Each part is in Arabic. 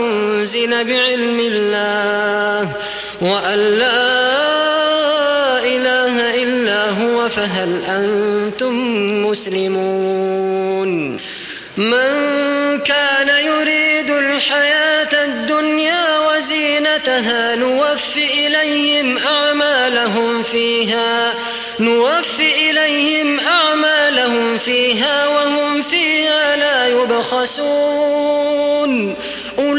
أنزل بعلم الله وأن لا إله إلا هو فهل أنتم مسلمون؟ من كان يريد الحياة الدنيا وزينتها نوف إليهم أعمالهم فيها نوف إليهم أعمالهم لهم فيها وهم فيها لا يبخسون.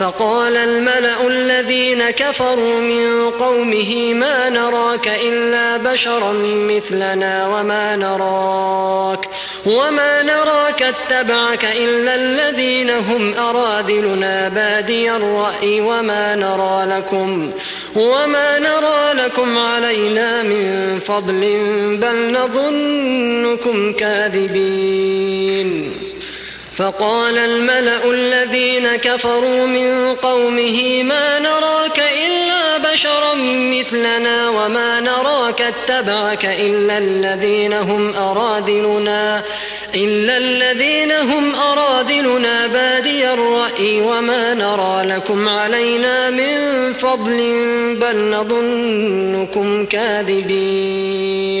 فقال الملأ الذين كفروا من قومه ما نراك إلا بشرا مثلنا وما نراك وما نراك اتبعك إلا الذين هم أراذلنا بادي الرأي وما نرى لكم وما نرى لكم علينا من فضل بل نظنكم كاذبين فقال الملأ الذين كفروا من قومه ما نراك إلا بشرا مثلنا وما نراك اتبعك إلا الذين هم أراذلنا إلا الذين هم أراذلنا بادي الرأي وما نرى لكم علينا من فضل بل نظنكم كاذبين.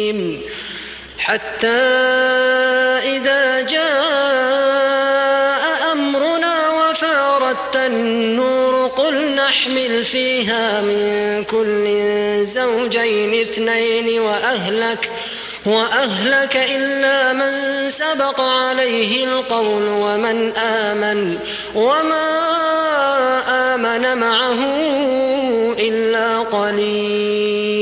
حتى إذا جاء أمرنا وفارت النور قل نحمل فيها من كل زوجين اثنين وأهلك وأهلك إلا من سبق عليه القول ومن آمن وما آمن معه إلا قليل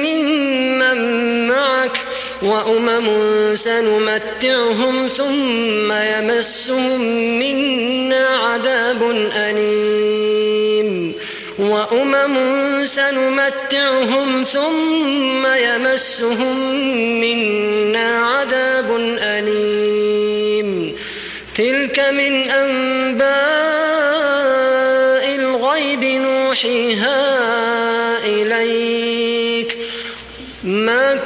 وأمم سنمتعهم ثم يمسهم منا عذاب أليم. وأمم سنمتعهم ثم يمسهم منا عذاب أليم. تلك من أنباء الغيب نوحيها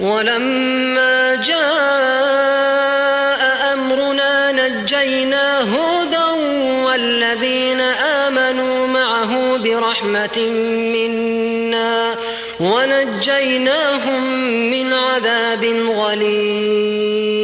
ولما جاء أمرنا نجينا هودا والذين آمنوا معه برحمة منا ونجيناهم من عذاب غليظ.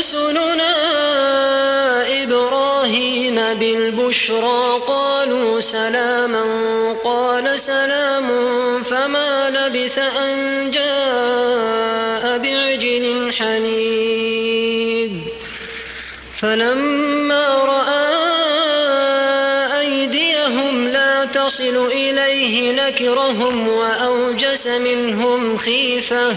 رسلنا إبراهيم بالبشرى قالوا سلاما قال سلام فما لبث أن جاء بعجل حنيذ. فلما رأى أيديهم لا تصل إليه نكرهم وأوجس منهم خيفة.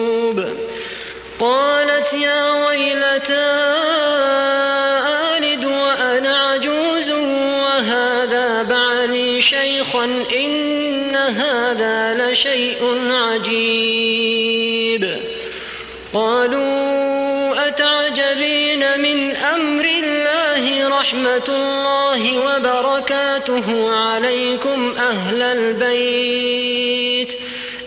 قالت يا ويلتى ألد وأنا عجوز وهذا بعلي شيخا إن هذا لشيء عجيب. قالوا أتعجبين من أمر الله رحمة الله وبركاته عليكم أهل البيت؟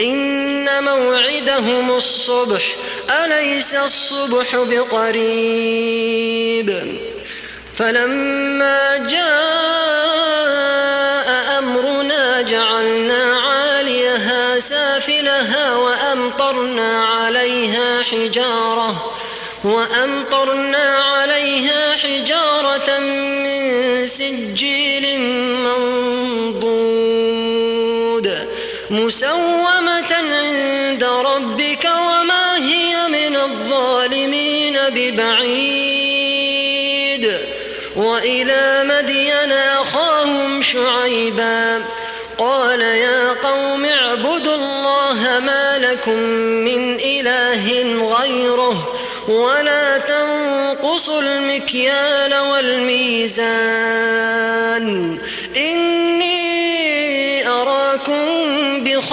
إن موعدهم الصبح أليس الصبح بقريب؟ فلما جاء أمرنا جعلنا عاليها سافلها وأمطرنا عليها حجارة وأمطرنا عليها حجارة من سجيل منضود مسومة عند ربك وما هي من الظالمين ببعيد. وإلى مدين أخاهم شعيبا. قال يا قوم اعبدوا الله ما لكم من إله غيره ولا تنقصوا المكيال والميزان. إني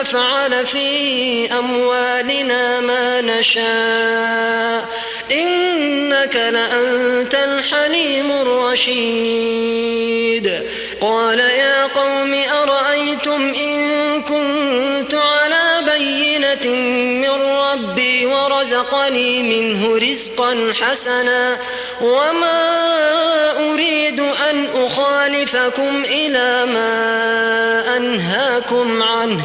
نفعل في أموالنا ما نشاء. إنك لأنت الحليم الرشيد. قال يا قوم أرأيتم إن كنت على بينة من ربي ورزقني منه رزقا حسنا وما أريد أن أخالفكم إلى ما أنهاكم عنه.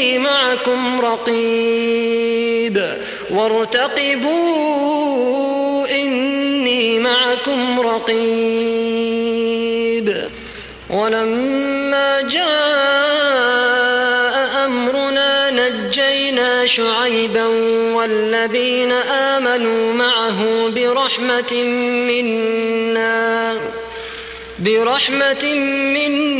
إني معكم رقيب. وارتقبوا إني معكم رقيب. ولما جاء أمرنا نجينا شعيبا والذين آمنوا معه برحمة منا برحمة منا.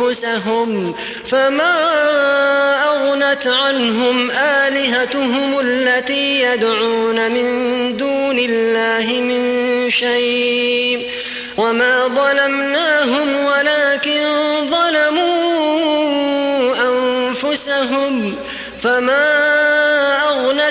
أنفسهم فما أغنت عنهم آلهتهم التي يدعون من دون الله من شيء وما ظلمناهم ولكن ظلموا أنفسهم فما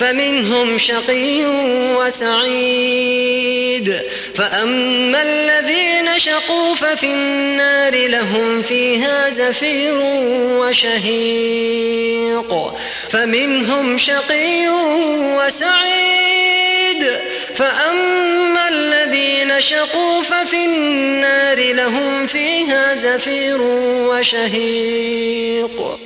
فمنهم شقي وسعيد. فأما الذين شقوا ففي النار لهم فيها زفير وشهيق. فمنهم شقي وسعيد. فأما الذين شقوا ففي النار لهم فيها زفير وشهيق.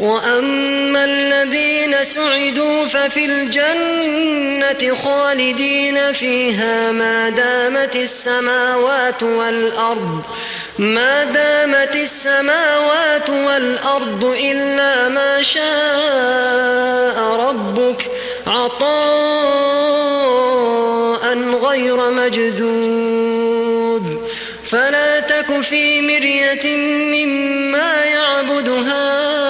وأما الذين سعدوا ففي الجنة خالدين فيها ما دامت السماوات والأرض ما دامت السماوات والأرض إلا ما شاء ربك عطاء غير مجذوذ. فلا تك في مرية مما يعبد هؤلاء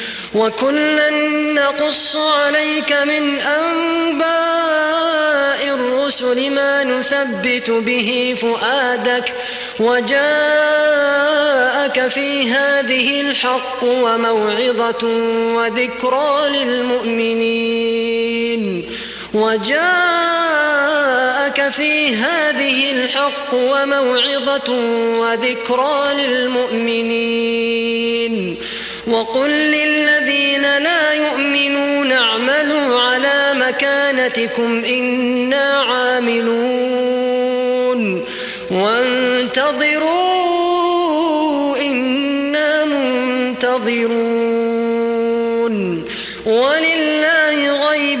وكلا نقص عليك من أنباء الرسل ما نثبت به فؤادك وجاءك في هذه الحق وموعظة وذكرى للمؤمنين وجاءك في هذه الحق وموعظة وذكرى للمؤمنين وقل للذين يؤمنون اعملوا على مكانتكم إنا عاملون وانتظروا إنا منتظرون ولله غيب